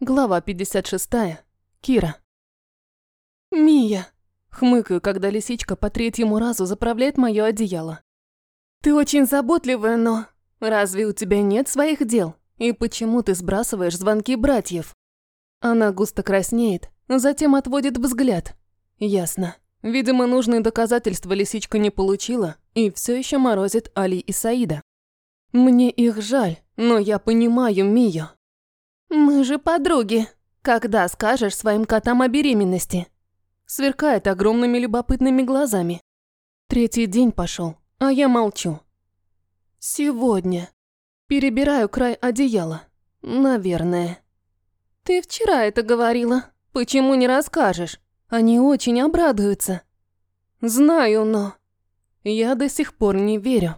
Глава 56. Кира. «Мия!» – хмыкаю, когда лисичка по третьему разу заправляет мое одеяло. «Ты очень заботливая, но разве у тебя нет своих дел? И почему ты сбрасываешь звонки братьев?» Она густо краснеет, затем отводит взгляд. Ясно. Видимо, нужные доказательства лисичка не получила и все еще морозит Али и Саида. Мне их жаль, но я понимаю Мию. «Мы же подруги. Когда скажешь своим котам о беременности?» Сверкает огромными любопытными глазами. Третий день пошел, а я молчу. «Сегодня». Перебираю край одеяла. Наверное. «Ты вчера это говорила. Почему не расскажешь? Они очень обрадуются». «Знаю, но...» Я до сих пор не верю.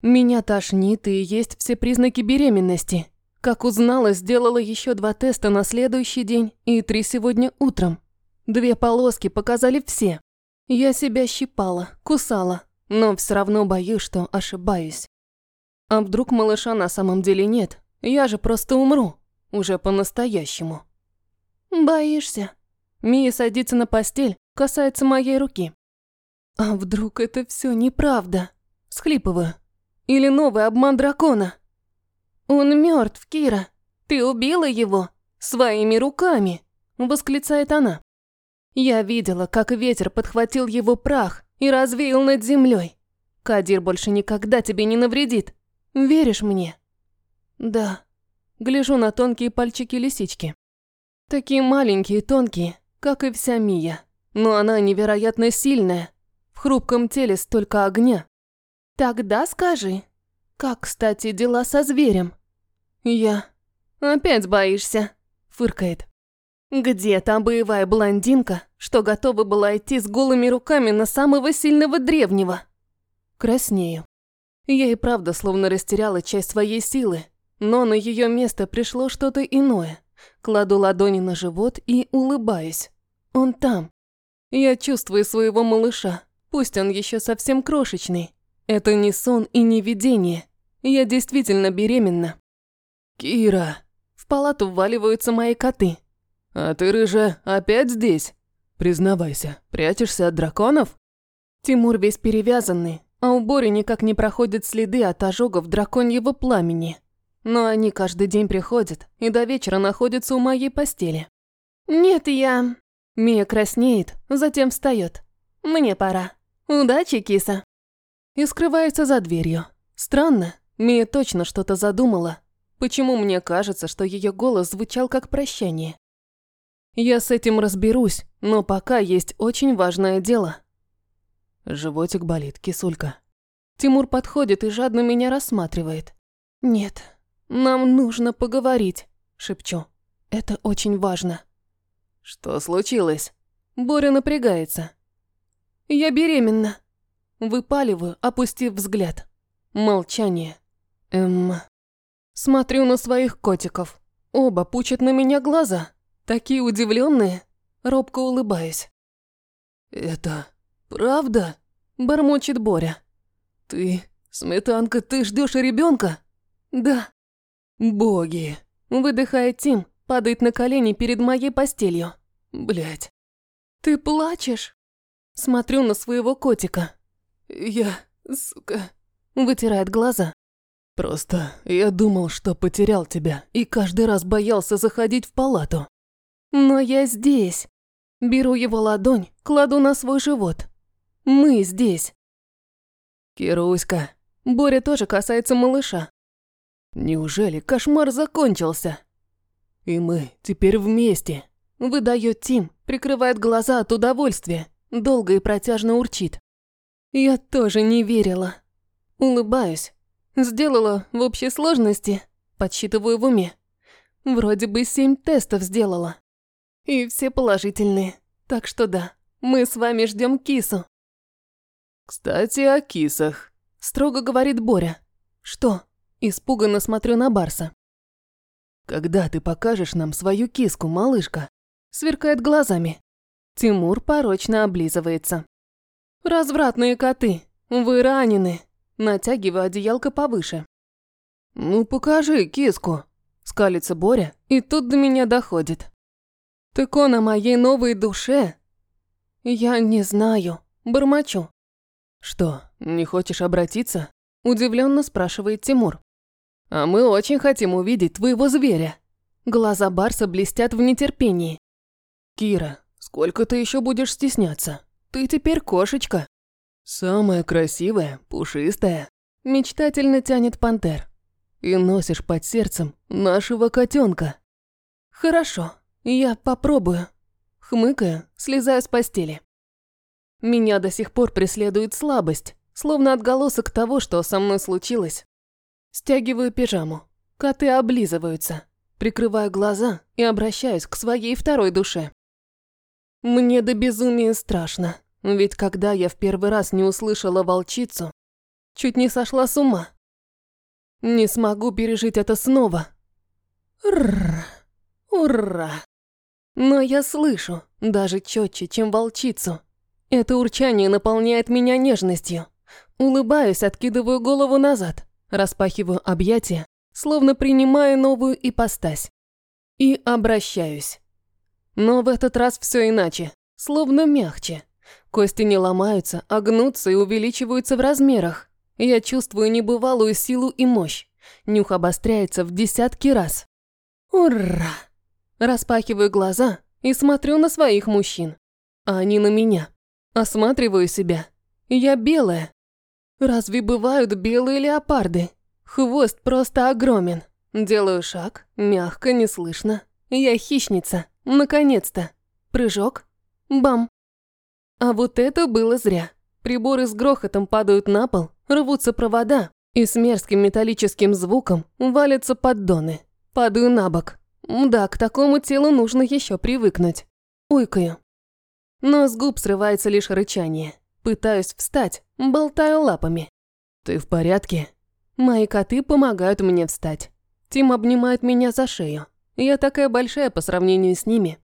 Меня тошнит и есть все признаки беременности. Как узнала, сделала еще два теста на следующий день и три сегодня утром. Две полоски показали все. Я себя щипала, кусала, но все равно боюсь, что ошибаюсь. А вдруг малыша на самом деле нет? Я же просто умру. Уже по-настоящему. Боишься? Мия садится на постель, касается моей руки. А вдруг это все неправда? Схлипываю. Или новый обман дракона? «Он мертв, Кира. Ты убила его своими руками!» – восклицает она. Я видела, как ветер подхватил его прах и развеял над землей. Кадир больше никогда тебе не навредит. Веришь мне? Да. Гляжу на тонкие пальчики лисички. Такие маленькие, тонкие, как и вся Мия. Но она невероятно сильная. В хрупком теле столько огня. Тогда скажи, как, кстати, дела со зверем? Я... Опять боишься? Фыркает. Где та боевая блондинка, что готова была идти с голыми руками на самого сильного древнего? Краснею. Я и правда словно растеряла часть своей силы, но на ее место пришло что-то иное. Кладу ладони на живот и улыбаюсь. Он там. Я чувствую своего малыша, пусть он еще совсем крошечный, это не сон и не видение. Я действительно беременна. Кира. В палату вваливаются мои коты. А ты, рыжая, опять здесь? Признавайся, прячешься от драконов? Тимур весь перевязанный, а у Бори никак не проходят следы от ожогов драконьего пламени. Но они каждый день приходят и до вечера находятся у моей постели. Нет, я... Мия краснеет, затем встает. Мне пора. Удачи, киса и скрывается за дверью. Странно, Мия точно что-то задумала. Почему мне кажется, что ее голос звучал как прощание? Я с этим разберусь, но пока есть очень важное дело. Животик болит, кисулька. Тимур подходит и жадно меня рассматривает. «Нет, нам нужно поговорить», – шепчу. «Это очень важно». «Что случилось?» Боря напрягается. «Я беременна». Выпаливаю, опустив взгляд. Молчание. Эм... Смотрю на своих котиков. Оба пучат на меня глаза. Такие удивленные. Робко улыбаясь. «Это правда?» – бормочет Боря. «Ты, сметанка, ты ждешь ребенка? «Да». «Боги!» – выдыхает Тим, падает на колени перед моей постелью. Блять. «Ты плачешь?» Смотрю на своего котика. «Я, сука...» Вытирает глаза. «Просто я думал, что потерял тебя, и каждый раз боялся заходить в палату. Но я здесь. Беру его ладонь, кладу на свой живот. Мы здесь». «Кируська...» Боря тоже касается малыша. «Неужели кошмар закончился?» «И мы теперь вместе», – выдает Тим, прикрывает глаза от удовольствия, долго и протяжно урчит. Я тоже не верила. Улыбаюсь. Сделала в общей сложности, подсчитываю в уме. Вроде бы семь тестов сделала. И все положительные. Так что да, мы с вами ждем кису. Кстати, о кисах. Строго говорит Боря. Что? Испуганно смотрю на Барса. Когда ты покажешь нам свою киску, малышка? Сверкает глазами. Тимур порочно облизывается. «Развратные коты, вы ранены!» Натягиваю одеялко повыше. «Ну покажи киску!» Скалится Боря, и тут до меня доходит. Так он о моей новой душе? Я не знаю. Бормочу. Что, не хочешь обратиться? Удивленно спрашивает Тимур. А мы очень хотим увидеть твоего зверя. Глаза Барса блестят в нетерпении. Кира, сколько ты еще будешь стесняться? Ты теперь кошечка. Самая красивая, пушистая. Мечтательно тянет пантер. И носишь под сердцем нашего котенка. Хорошо, я попробую. Хмыкаю, слезаю с постели. Меня до сих пор преследует слабость, словно отголосок того, что со мной случилось. Стягиваю пижаму. Коты облизываются. Прикрываю глаза и обращаюсь к своей второй душе. Мне до безумия страшно, ведь когда я в первый раз не услышала волчицу, чуть не сошла с ума. Не смогу пережить это снова. Рррр. Ура! Но я слышу, даже четче, чем волчицу. Это урчание наполняет меня нежностью. Улыбаюсь, откидываю голову назад, распахиваю объятия, словно принимая новую ипостась. И обращаюсь. Но в этот раз все иначе, словно мягче. Кости не ломаются, а гнутся и увеличиваются в размерах. Я чувствую небывалую силу и мощь. Нюх обостряется в десятки раз. Ура! Распахиваю глаза и смотрю на своих мужчин. А они на меня. Осматриваю себя. Я белая. Разве бывают белые леопарды? Хвост просто огромен. Делаю шаг, мягко, неслышно. Я хищница. Наконец-то. Прыжок. Бам. А вот это было зря. Приборы с грохотом падают на пол, рвутся провода, и с мерзким металлическим звуком валятся поддоны. Падаю на бок. Да, к такому телу нужно еще привыкнуть. Уйкаю. Но с губ срывается лишь рычание. Пытаюсь встать, болтаю лапами. «Ты в порядке?» Мои коты помогают мне встать. Тим обнимает меня за шею. Я такая большая по сравнению с ними.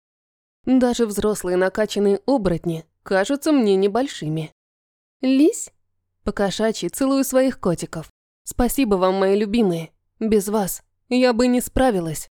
Даже взрослые накачанные оборотни кажутся мне небольшими. «Лись?» Покошачьи целую своих котиков. Спасибо вам, мои любимые. Без вас я бы не справилась.